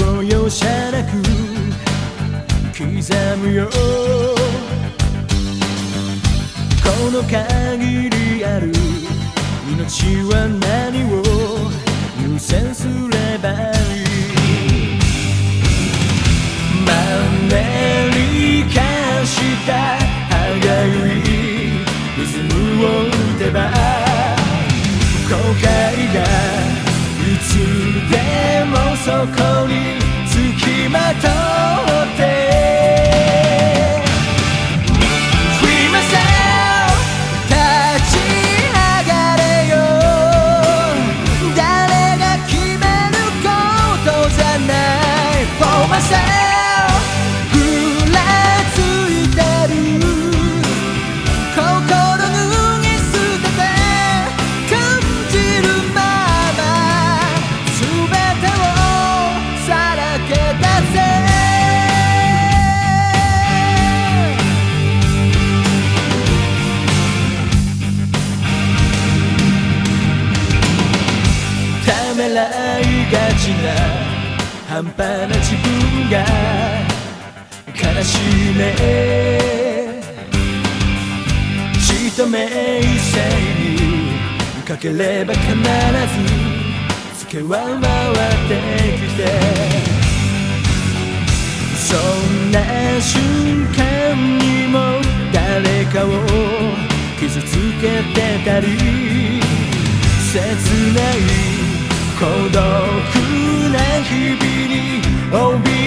容赦なく刻むよこの限りある命は何を優先すればいいマンネリ化した歯がゆいリズムを打てば後悔がいつでもそこにつきまとって。振りませ立ち上がれよ。誰が決めることじゃない。For myself ちな半端な自分が悲しいねじと名声にかければ必ずつけは回ってきてそんな瞬間にも誰かを傷つけてたり切ない孤独な日々に怯え